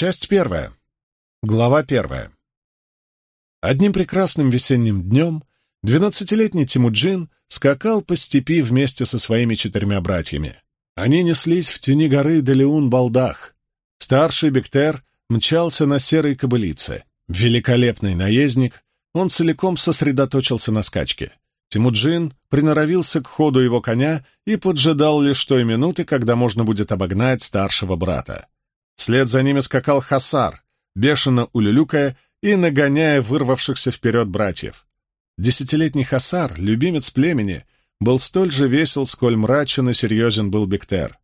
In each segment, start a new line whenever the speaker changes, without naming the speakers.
Часть первая. Глава первая. Одним прекрасным весенним днем двенадцатилетний Тимуджин скакал по степи вместе со своими четырьмя братьями. Они неслись в тени горы Делеун-Балдах. Старший Бектер мчался на серой кобылице. Великолепный наездник, он целиком сосредоточился на скачке. Тимуджин приноровился к ходу его коня и поджидал лишь той минуты, когда можно будет обогнать старшего брата. Вслед за ними скакал Хасар, бешено улюлюкая и нагоняя вырвавшихся вперед братьев. Десятилетний Хасар, любимец племени, был столь же весел, сколь мрачен и серьезен был Бектер.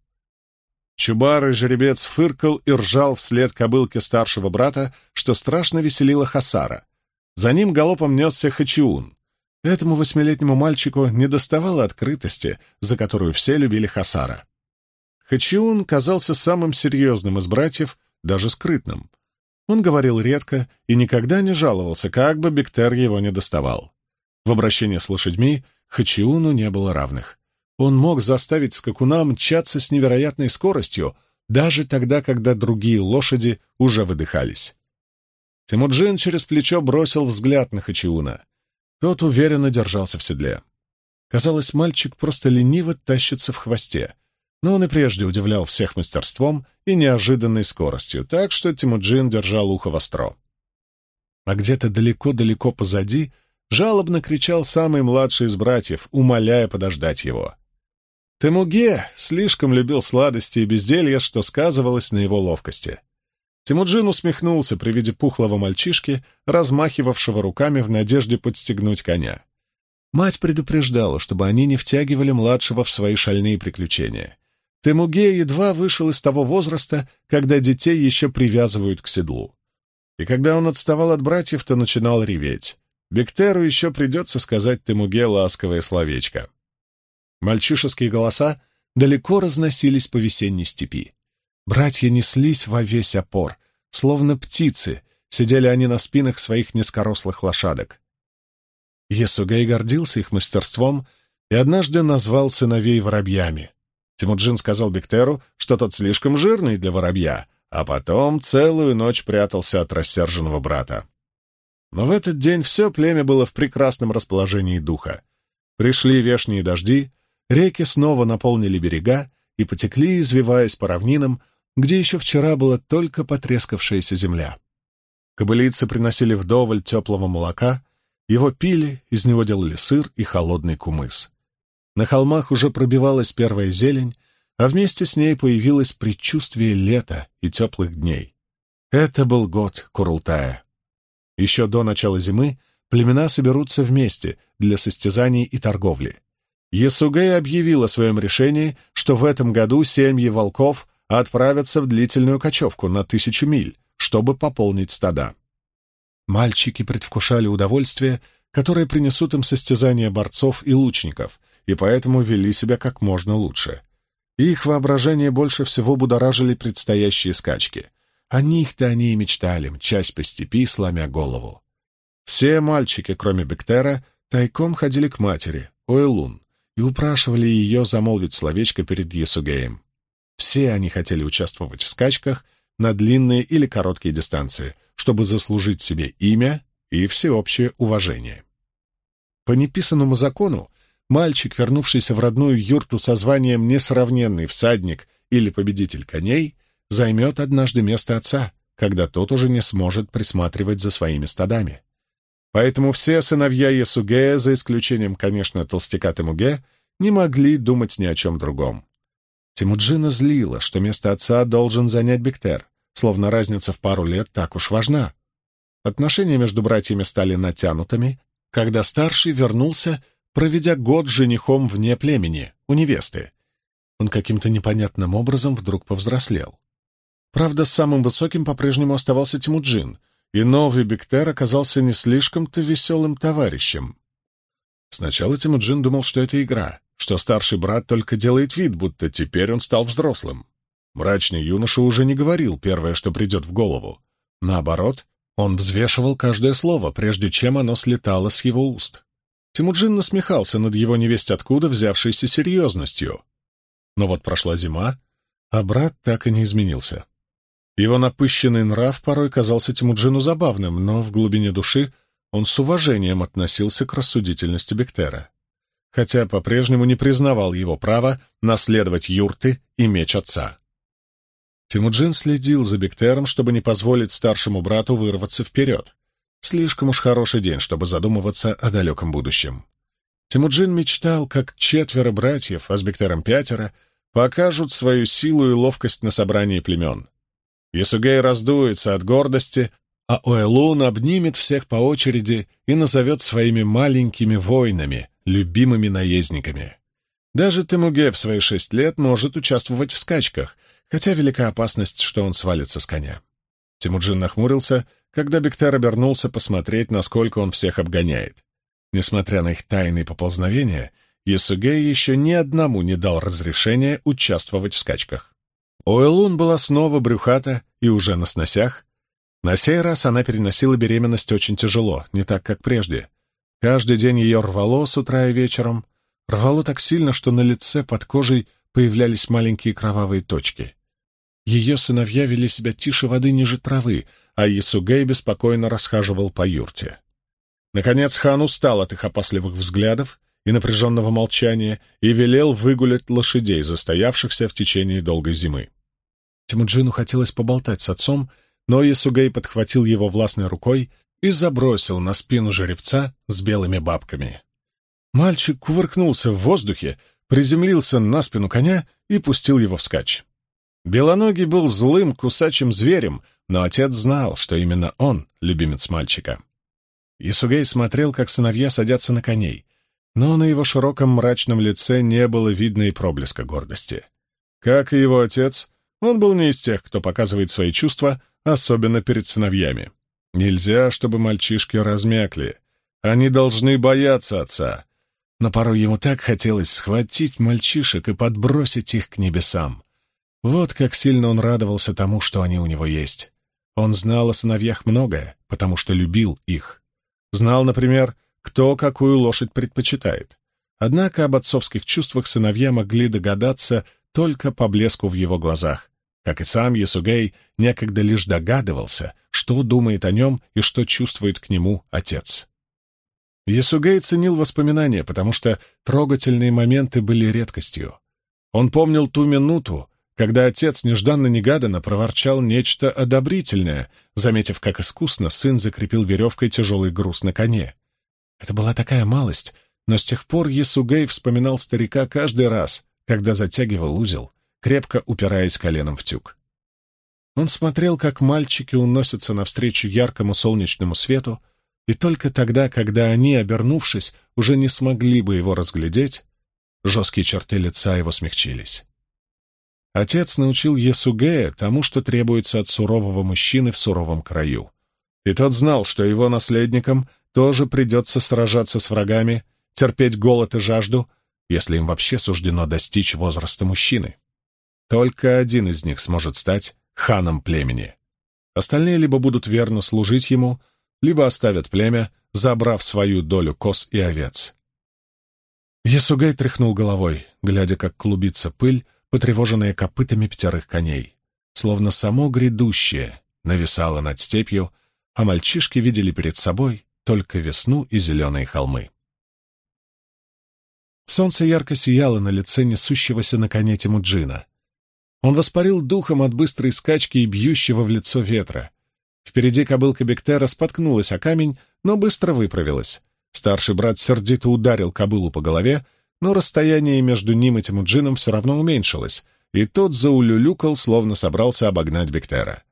Чубар и жеребец фыркал и ржал вслед кобылке старшего брата, что страшно веселило Хасара. За ним галопом несся Хачиун. Этому восьмилетнему мальчику не доставало открытости, за которую все любили Хасара. Хачиун казался самым серьезным из братьев, даже скрытным. Он говорил редко и никогда не жаловался, как бы Бектер его не доставал. В обращении с лошадьми Хачиуну не было равных. Он мог заставить скакуна мчаться с невероятной скоростью, даже тогда, когда другие лошади уже выдыхались. Тимуджин через плечо бросил взгляд на Хачиуна. Тот уверенно держался в седле. Казалось, мальчик просто лениво тащится в хвосте, но он и прежде удивлял всех мастерством и неожиданной скоростью, так что Тимуджин держал ухо востро. А где-то далеко-далеко позади жалобно кричал самый младший из братьев, умоляя подождать его. Темуге слишком любил сладости и безделье, что сказывалось на его ловкости. Тимуджин усмехнулся при виде пухлого мальчишки, размахивавшего руками в надежде подстегнуть коня. Мать предупреждала, чтобы они не втягивали младшего в свои шальные приключения. Темуге едва вышел из того возраста, когда детей еще привязывают к седлу. И когда он отставал от братьев, то начинал реветь. Бектеру еще придется сказать Темуге ласковое словечко. Мальчишеские голоса далеко разносились по весенней степи. Братья неслись во весь опор, словно птицы, сидели они на спинах своих низкорослых лошадок. Есугей гордился их мастерством и однажды назвал сыновей воробьями. Тимуджин сказал Бектеру, что тот слишком жирный для воробья, а потом целую ночь прятался от рассерженного брата. Но в этот день все племя было в прекрасном расположении духа. Пришли вешние дожди, реки снова наполнили берега и потекли, извиваясь по равнинам, где еще вчера была только потрескавшаяся земля. Кобылицы приносили вдоволь теплого молока, его пили, из него делали сыр и холодный кумыс. На холмах уже пробивалась первая зелень, а вместе с ней появилось предчувствие лета и теплых дней. Это был год Курултая. Еще до начала зимы племена соберутся вместе для состязаний и торговли. Есугей объявил о своем решении, что в этом году семьи волков отправятся в длительную кочевку на тысячу миль, чтобы пополнить стада. Мальчики предвкушали удовольствие, которое принесут им состязания борцов и лучников, и поэтому вели себя как можно лучше. Их воображение больше всего будоражили предстоящие скачки. О них-то они и мечтали, мчась по степи, сломя голову. Все мальчики, кроме Бектера, тайком ходили к матери, Ойлун, и упрашивали ее замолвить словечко перед Есугеем. Все они хотели участвовать в скачках на длинные или короткие дистанции, чтобы заслужить себе имя и всеобщее уважение. По неписанному закону мальчик, вернувшийся в родную юрту со званием «несравненный всадник» или «победитель коней», займет однажды место отца, когда тот уже не сможет присматривать за своими стадами. Поэтому все сыновья Ясугея, за исключением, конечно, толстяка Темуге, не могли думать ни о чем другом. Тимуджина злило, что место отца должен занять Бектер, словно разница в пару лет так уж важна. Отношения между братьями стали натянутыми, когда старший вернулся, проведя год женихом вне племени, у невесты. Он каким-то непонятным образом вдруг повзрослел. Правда, самым высоким по-прежнему оставался Тимуджин, и новый Бектер оказался не слишком-то веселым товарищем. Сначала Тимуджин думал, что это игра, что старший брат только делает вид, будто теперь он стал взрослым. Мрачный юноша уже не говорил первое, что придет в голову. Наоборот, он взвешивал каждое слово, прежде чем оно слетало с его уст. Тимуджин насмехался над его невесть откуда взявшейся серьезностью. Но вот прошла зима, а брат так и не изменился. Его напыщенный нрав порой казался Тимуджину забавным, но в глубине души он с уважением относился к рассудительности Бектера, хотя по-прежнему не признавал его права наследовать юрты и меч отца. Тимуджин следил за Бектером, чтобы не позволить старшему брату вырваться вперед. Слишком уж хороший день, чтобы задумываться о далеком будущем. Тимуджин мечтал, как четверо братьев, а с Бектером пятеро, покажут свою силу и ловкость на собрании племен. Ясугей раздуется от гордости, а Уэлун обнимет всех по очереди и назовет своими маленькими воинами, любимыми наездниками. Даже Темуге в свои шесть лет может участвовать в скачках, хотя велика опасность, что он свалится с коня. Тимуджин нахмурился, когда Бектер обернулся посмотреть, насколько он всех обгоняет. Несмотря на их тайные поползновения, Ясугей еще ни одному не дал разрешения участвовать в скачках. Оэлун была снова брюхата и уже на сносях, на сей раз она переносила беременность очень тяжело, не так, как прежде. Каждый день ее рвало с утра и вечером. Рвало так сильно, что на лице под кожей появлялись маленькие кровавые точки. Ее сыновья вели себя тише воды ниже травы, а Ясугей беспокойно расхаживал по юрте. Наконец хан устал от их опасливых взглядов и напряженного молчания и велел выгулять лошадей, застоявшихся в течение долгой зимы. Тимуджину хотелось поболтать с отцом, но Ясугей подхватил его властной рукой и забросил на спину жеребца с белыми бабками. Мальчик кувыркнулся в воздухе, приземлился на спину коня и пустил его вскачь. Белоногий был злым кусачим зверем, но отец знал, что именно он — любимец мальчика. Исугей смотрел, как сыновья садятся на коней, но на его широком мрачном лице не было видно и проблеска гордости. Как и его отец, он был не из тех, кто показывает свои чувства, особенно перед сыновьями. Нельзя, чтобы мальчишки размякли. Они должны бояться отца. Но порой ему так хотелось схватить мальчишек и подбросить их к небесам. Вот как сильно он радовался тому, что они у него есть. Он знал о сыновьях многое, потому что любил их. Знал, например, кто какую лошадь предпочитает. Однако об отцовских чувствах сыновья могли догадаться только по блеску в его глазах, как и сам Ясугей некогда лишь догадывался, что думает о нем и что чувствует к нему отец. Ясугей ценил воспоминания, потому что трогательные моменты были редкостью. Он помнил ту минуту, когда отец нежданно-негаданно проворчал нечто одобрительное, заметив, как искусно сын закрепил веревкой тяжелый груз на коне. Это была такая малость, но с тех пор Ясугей вспоминал старика каждый раз, когда затягивал узел, крепко упираясь коленом в тюк. Он смотрел, как мальчики уносятся навстречу яркому солнечному свету, и только тогда, когда они, обернувшись, уже не смогли бы его разглядеть, жесткие черты лица его смягчились. Отец научил Есугея тому, что требуется от сурового мужчины в суровом краю. И тот знал, что его наследникам тоже придется сражаться с врагами, терпеть голод и жажду, если им вообще суждено достичь возраста мужчины. Только один из них сможет стать ханом племени. Остальные либо будут верно служить ему, либо оставят племя, забрав свою долю коз и овец. Ясугай тряхнул головой, глядя, как клубится пыль, потревоженная копытами пятерых коней. Словно само грядущее нависало над степью, а мальчишки видели перед собой только весну и зеленые холмы. Солнце ярко сияло на лице несущегося на коне Тимуджина. Он воспарил духом от быстрой скачки и бьющего в лицо ветра. Впереди кобылка Бектера споткнулась о камень, но быстро выправилась. Старший брат сердито ударил кобылу по голове, но расстояние между ним и Тимуджином все равно уменьшилось, и тот заулюлюкал, словно собрался обогнать Бектера.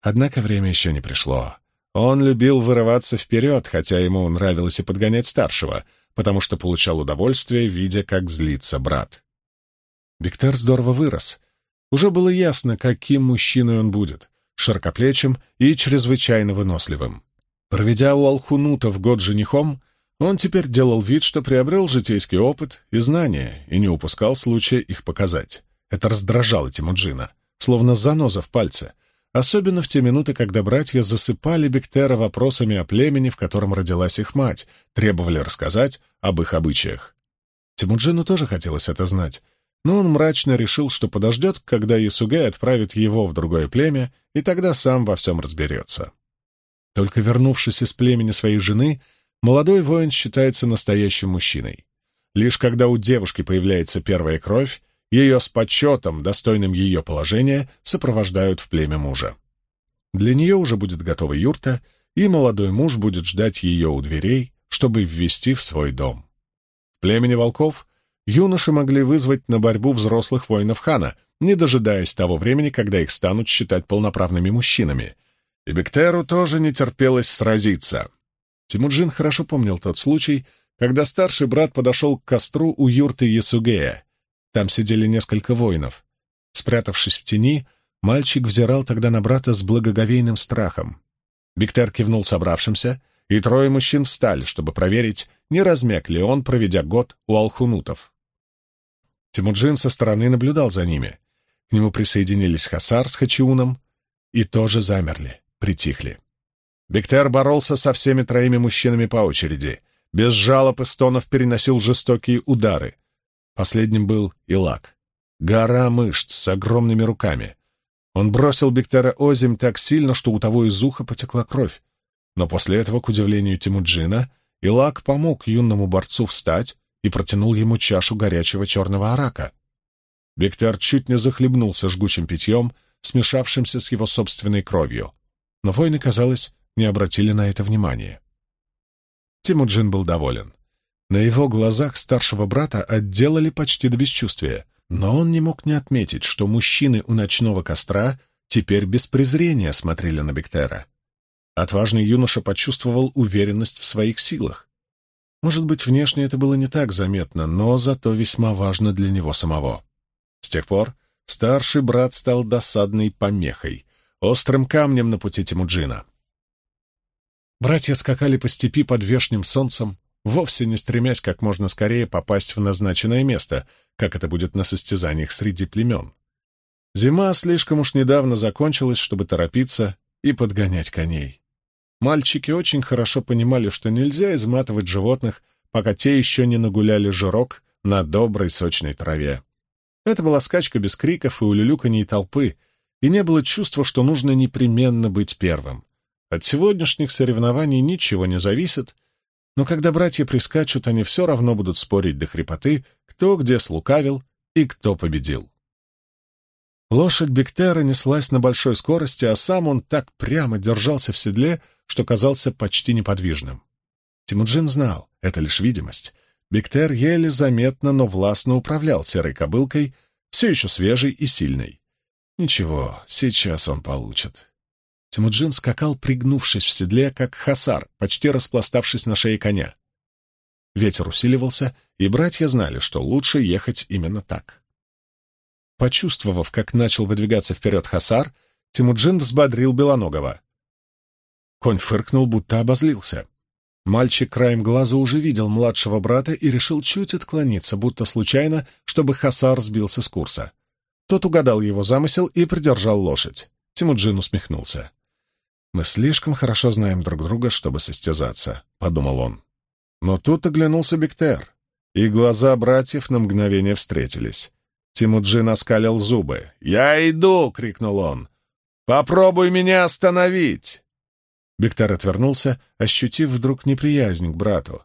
Однако время еще не пришло. Он любил вырываться вперед, хотя ему нравилось и подгонять старшего, потому что получал удовольствие, видя, как злится брат. Бектер здорово вырос — уже было ясно, каким мужчиной он будет — широкоплечим и чрезвычайно выносливым. Проведя у Алхунута в год женихом, он теперь делал вид, что приобрел житейский опыт и знания, и не упускал случая их показать. Это раздражало Тимуджина, словно заноза в пальце, особенно в те минуты, когда братья засыпали Бектера вопросами о племени, в котором родилась их мать, требовали рассказать об их обычаях. Тимуджину тоже хотелось это знать, но он мрачно решил, что подождет, когда Ясугай отправит его в другое племя, и тогда сам во всем разберется. Только вернувшись из племени своей жены, молодой воин считается настоящим мужчиной. Лишь когда у девушки появляется первая кровь, ее с почетом, достойным ее положения, сопровождают в племя мужа. Для нее уже будет готова юрта, и молодой муж будет ждать ее у дверей, чтобы ввести в свой дом. В племени волков юноши могли вызвать на борьбу взрослых воинов хана, не дожидаясь того времени, когда их станут считать полноправными мужчинами. И Бектеру тоже не терпелось сразиться. Тимуджин хорошо помнил тот случай, когда старший брат подошел к костру у юрты Ясугея. Там сидели несколько воинов. Спрятавшись в тени, мальчик взирал тогда на брата с благоговейным страхом. Бектер кивнул собравшимся, и трое мужчин встали, чтобы проверить, не размяк ли он, проведя год у алхунутов. Тимуджин со стороны наблюдал за ними. К нему присоединились Хасар с Хачиуном и тоже замерли, притихли. Бектер боролся со всеми троими мужчинами по очереди, без жалоб и стонов переносил жестокие удары. Последним был Илак. Гора мышц с огромными руками. Он бросил Бектера озимь так сильно, что у того из уха потекла кровь. Но после этого, к удивлению Тимуджина, Илак помог юному борцу встать и протянул ему чашу горячего черного арака. Бектер чуть не захлебнулся жгучим питьем, смешавшимся с его собственной кровью. Но воины, казалось, не обратили на это внимания. Тимуджин был доволен. На его глазах старшего брата отделали почти до бесчувствия, но он не мог не отметить, что мужчины у ночного костра теперь без презрения смотрели на Бектера. Отважный юноша почувствовал уверенность в своих силах. Может быть, внешне это было не так заметно, но зато весьма важно для него самого. С тех пор старший брат стал досадной помехой, острым камнем на пути Тимуджина. Братья скакали по степи под вешним солнцем, вовсе не стремясь как можно скорее попасть в назначенное место, как это будет на состязаниях среди племен. Зима слишком уж недавно закончилась, чтобы торопиться и подгонять коней. Мальчики очень хорошо понимали, что нельзя изматывать животных, пока те еще не нагуляли жирок на доброй сочной траве. Это была скачка без криков и улюлюканий толпы, и не было чувства, что нужно непременно быть первым. От сегодняшних соревнований ничего не зависит, но когда братья прискачут, они все равно будут спорить до хрипоты, кто где слукавил и кто победил. Лошадь Бектера неслась на большой скорости, а сам он так прямо держался в седле, что казался почти неподвижным. Тимуджин знал, это лишь видимость. Бектер еле заметно, но властно управлял серой кобылкой, все еще свежей и сильной. Ничего, сейчас он получит. Тимуджин скакал, пригнувшись в седле, как хасар, почти распластавшись на шее коня. Ветер усиливался, и братья знали, что лучше ехать именно так. Почувствовав, как начал выдвигаться вперед Хасар, Тимуджин взбодрил Белоногова. Конь фыркнул, будто обозлился. Мальчик краем глаза уже видел младшего брата и решил чуть отклониться, будто случайно, чтобы Хасар сбился с курса. Тот угадал его замысел и придержал лошадь. Тимуджин усмехнулся. «Мы слишком хорошо знаем друг друга, чтобы состязаться», — подумал он. Но тут оглянулся Бектер, и глаза братьев на мгновение встретились. Тимуджин оскалил зубы. «Я иду!» — крикнул он. «Попробуй меня остановить!» Бектар отвернулся, ощутив вдруг неприязнь к брату.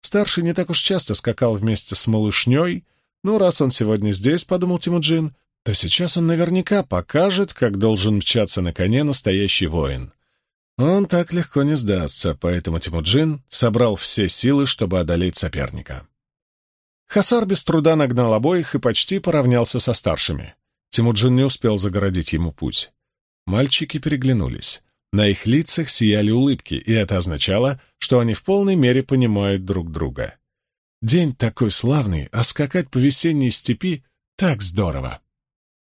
Старший не так уж часто скакал вместе с малышней, но раз он сегодня здесь, — подумал Тимуджин, — то сейчас он наверняка покажет, как должен мчаться на коне настоящий воин. Он так легко не сдастся, поэтому Тимуджин собрал все силы, чтобы одолеть соперника. Хасар без труда нагнал обоих и почти поравнялся со старшими. Тимуджин не успел загородить ему путь. Мальчики переглянулись. На их лицах сияли улыбки, и это означало, что они в полной мере понимают друг друга. День такой славный, а скакать по весенней степи — так здорово.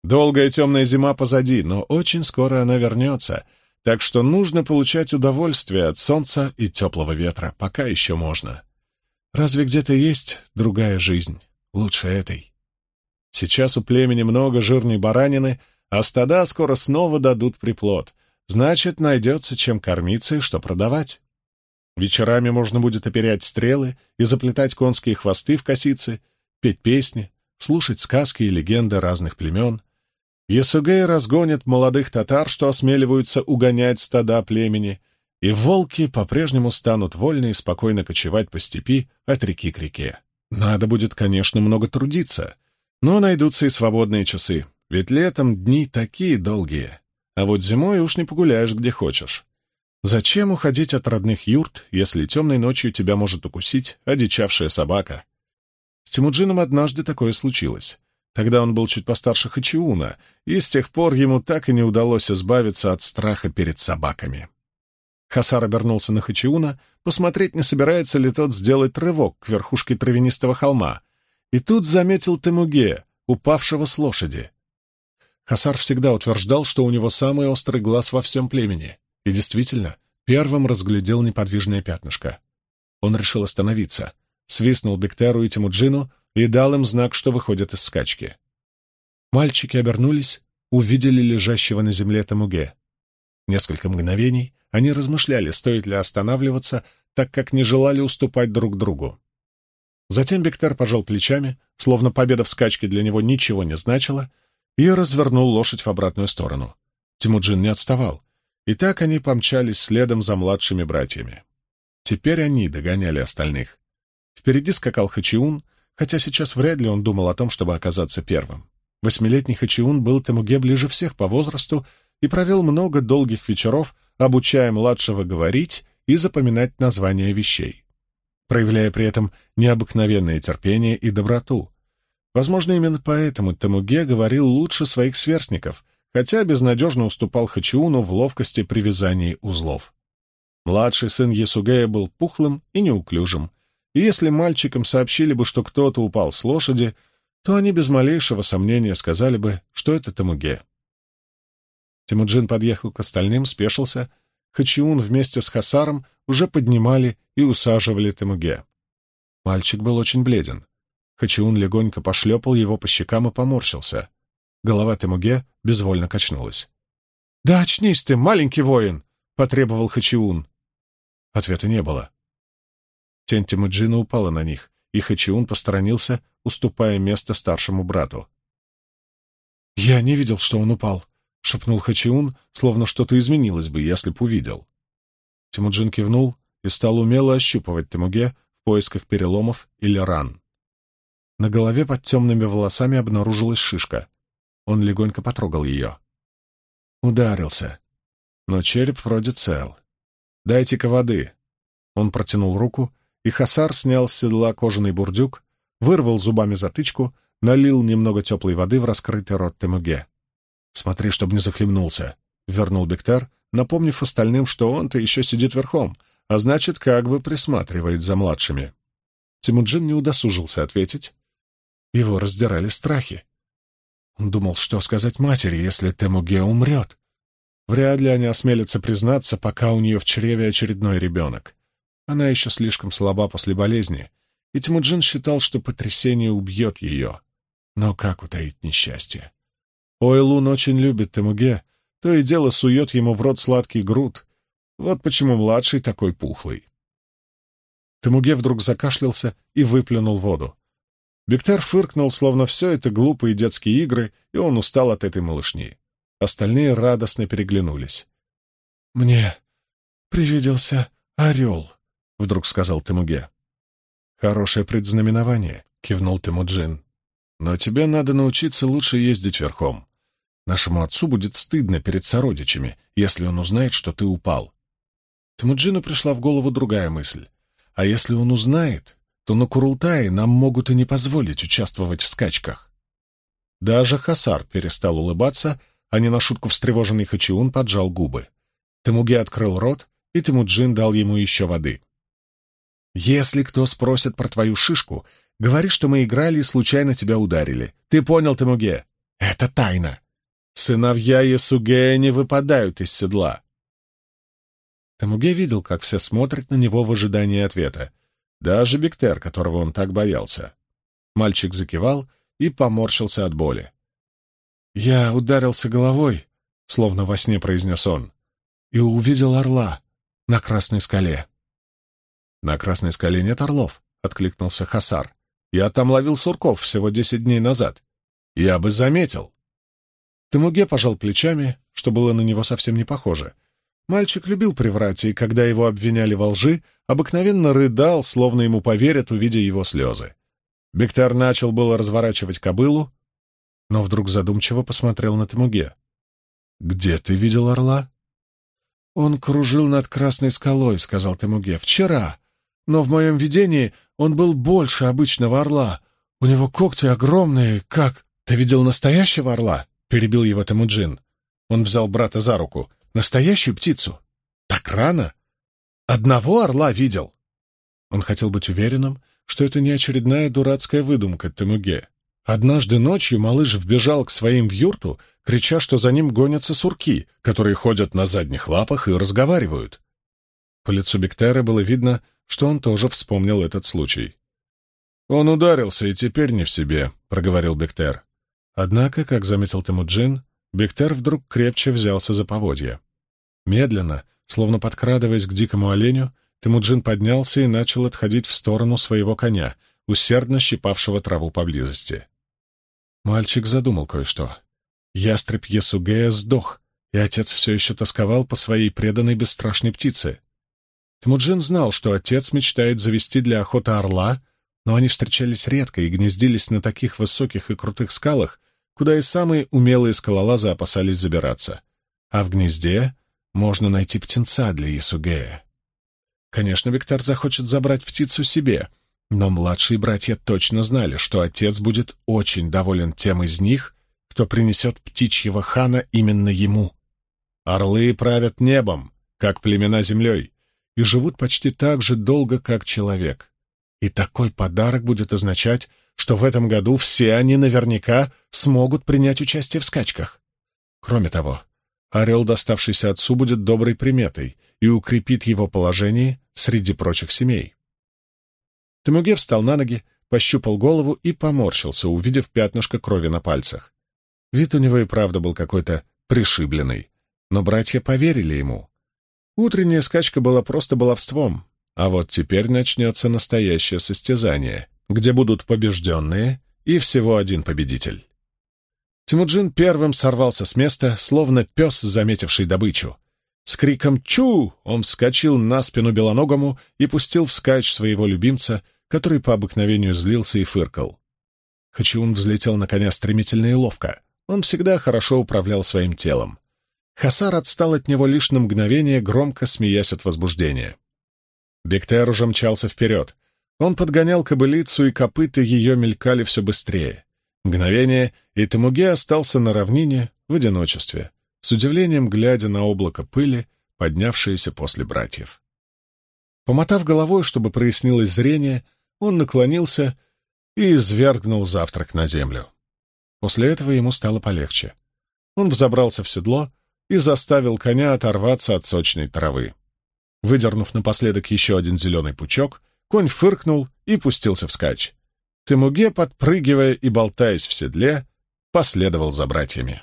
Долгая темная зима позади, но очень скоро она вернется, так что нужно получать удовольствие от солнца и теплого ветра, пока еще можно. Разве где-то есть другая жизнь, лучше этой? Сейчас у племени много жирной баранины, а стада скоро снова дадут приплод. Значит, найдется чем кормиться и что продавать. Вечерами можно будет оперять стрелы и заплетать конские хвосты в косицы, петь песни, слушать сказки и легенды разных племен. Ясугей разгонит молодых татар, что осмеливаются угонять стада племени, и волки по-прежнему станут вольно и спокойно кочевать по степи от реки к реке. Надо будет, конечно, много трудиться, но найдутся и свободные часы, ведь летом дни такие долгие, а вот зимой уж не погуляешь где хочешь. Зачем уходить от родных юрт, если темной ночью тебя может укусить одичавшая собака? С Тимуджином однажды такое случилось. Тогда он был чуть постарше Хачиуна, и с тех пор ему так и не удалось избавиться от страха перед собаками. Хасар обернулся на Хачиуна, посмотреть, не собирается ли тот сделать рывок к верхушке травянистого холма, и тут заметил Темуге, упавшего с лошади. Хасар всегда утверждал, что у него самый острый глаз во всем племени — и действительно, первым разглядел неподвижное пятнышко. Он решил остановиться, свистнул Бектеру и Тимуджину и дал им знак, что выходят из скачки. Мальчики обернулись, увидели лежащего на земле Тамуге. Несколько мгновений они размышляли, стоит ли останавливаться, так как не желали уступать друг другу. Затем Бектер пожал плечами, словно победа в скачке для него ничего не значила, и развернул лошадь в обратную сторону. Тимуджин не отставал, и так они помчались следом за младшими братьями. Теперь они догоняли остальных. Впереди скакал Хачиун, хотя сейчас вряд ли он думал о том, чтобы оказаться первым. Восьмилетний Хачиун был Темуге ближе всех по возрасту и провел много долгих вечеров, обучая младшего говорить и запоминать названия вещей, проявляя при этом необыкновенное терпение и доброту. Возможно, именно поэтому Темуге говорил лучше своих сверстников, хотя безнадежно уступал Хачиуну в ловкости при вязании узлов. Младший сын Ясугея был пухлым и неуклюжим, и если мальчикам сообщили бы, что кто-то упал с лошади, то они без малейшего сомнения сказали бы, что это Тамуге. Тимуджин подъехал к остальным, спешился. Хачиун вместе с Хасаром уже поднимали и усаживали Тамуге. Мальчик был очень бледен. Хачиун легонько пошлепал его по щекам и поморщился. Голова Темуге безвольно качнулась. «Да очнись ты, маленький воин!» — потребовал Хачиун. Ответа не было. Тень Темуджина упала на них, и Хачиун посторонился, уступая место старшему брату. «Я не видел, что он упал», — шепнул Хачиун, словно что-то изменилось бы, если б увидел. Тимуджин кивнул и стал умело ощупывать Темуге в поисках переломов или ран. На голове под темными волосами обнаружилась шишка. Он легонько потрогал ее. Ударился. Но череп вроде цел. «Дайте-ка воды». Он протянул руку, и Хасар снял с седла кожаный бурдюк, вырвал зубами затычку, налил немного теплой воды в раскрытый рот Темуге. «Смотри, чтобы не захлебнулся», — вернул Бектер, напомнив остальным, что он-то еще сидит верхом, а значит, как бы присматривает за младшими. Тимуджин не удосужился ответить. Его раздирали страхи. Он думал, что сказать матери, если Темуге умрет. Вряд ли они осмелятся признаться, пока у нее в чреве очередной ребенок. Она еще слишком слаба после болезни, и Тимуджин считал, что потрясение убьет ее. Но как утаить несчастье? Ойлун очень любит Темуге, то и дело сует ему в рот сладкий груд. Вот почему младший такой пухлый. Темуге вдруг закашлялся и выплюнул воду. Бектар фыркнул, словно все это глупые детские игры, и он устал от этой малышни. Остальные радостно переглянулись. «Мне привиделся орел», — вдруг сказал Темуге. «Хорошее предзнаменование», — кивнул Темуджин. «Но тебе надо научиться лучше ездить верхом. Нашему отцу будет стыдно перед сородичами, если он узнает, что ты упал». Темуджину пришла в голову другая мысль. «А если он узнает, то на Курултае нам могут и не позволить участвовать в скачках. Даже Хасар перестал улыбаться, а не на шутку встревоженный Хачиун поджал губы. Темуге открыл рот, и Темуджин дал ему еще воды. «Если кто спросит про твою шишку, говори, что мы играли и случайно тебя ударили. Ты понял, Темуге? Это тайна. Сыновья Ясугея не выпадают из седла». Темуге видел, как все смотрят на него в ожидании ответа. Даже Бектер, которого он так боялся. Мальчик закивал и поморщился от боли. «Я ударился головой», — словно во сне произнес он, и увидел орла на Красной скале. «На Красной скале нет орлов», — откликнулся Хасар. Я там ловил сурков всего десять дней назад. Я бы заметил. Темуге пожал плечами, что было на него совсем не похоже. Мальчик любил приврать, и когда его обвиняли во лжи, обыкновенно рыдал, словно ему поверят, увидя его слезы. Бектар начал было разворачивать кобылу, но вдруг задумчиво посмотрел на Темуге. «Где ты видел орла?» «Он кружил над Красной скалой», — сказал Темуге. «Вчера. Но в моем видении он был больше обычного орла. У него когти огромные, как...» «Ты видел настоящего орла?» — перебил его Темуджин. Он взял брата за руку. «Настоящую птицу? Так рано? Одного орла видел?» Он хотел быть уверенным, что это не очередная дурацкая выдумка Темуге. Однажды ночью малыш вбежал к своим в юрту, крича, что за ним гонятся сурки, которые ходят на задних лапах и разговаривают. По лицу Бектера было видно, что он тоже вспомнил этот случай. «Он ударился и теперь не в себе», — проговорил Бектер. Однако, как заметил Темуджин, Бектер вдруг крепче взялся за поводья. Медленно, словно подкрадываясь к дикому оленю, Темуджин поднялся и начал отходить в сторону своего коня, усердно щипавшего траву поблизости. Мальчик задумал кое-что. Ястреб Есугея сдох, и отец все еще тосковал по своей преданной бесстрашной птице. Тмуджин знал, что отец мечтает завести для охоты орла, но они встречались редко и гнездились на таких высоких и крутых скалах, куда и самые умелые скалолазы опасались забираться. А в гнезде можно найти птенца для Исугея. Конечно, Виктор захочет забрать птицу себе — но младшие братья точно знали, что отец будет очень доволен тем из них, кто принесет птичьего хана именно ему. Орлы правят небом, как племена землей, и живут почти так же долго, как человек. И такой подарок будет означать, что в этом году все они наверняка смогут принять участие в скачках. Кроме того, орел, доставшийся отцу, будет доброй приметой и укрепит его положение среди прочих семей. Темуге встал на ноги, пощупал голову и поморщился, увидев пятнышко крови на пальцах. Вид у него и правда был какой-то пришибленный, но братья поверили ему. Утренняя скачка была просто баловством, а вот теперь начнется настоящее состязание, где будут побежденные и всего один победитель. Тимуджин первым сорвался с места, словно пес, заметивший добычу. С криком «Чу!» он вскочил на спину белоногому и пустил вскачь своего любимца, который по обыкновению злился и фыркал. Хачиун взлетел на коня стремительно и ловко. Он всегда хорошо управлял своим телом. Хасар отстал от него лишь на мгновение, громко смеясь от возбуждения. Бектер уже мчался вперед. Он подгонял кобылицу, и копыта ее мелькали все быстрее. Мгновение, и Тамуге остался на равнине в одиночестве, с удивлением глядя на облако пыли, поднявшееся после братьев. Помотав головой, чтобы прояснилось зрение, он наклонился и извергнул завтрак на землю. После этого ему стало полегче. Он взобрался в седло и заставил коня оторваться от сочной травы. Выдернув напоследок еще один зеленый пучок, конь фыркнул и пустился вскачь. Темуге, подпрыгивая и болтаясь в седле, последовал за братьями.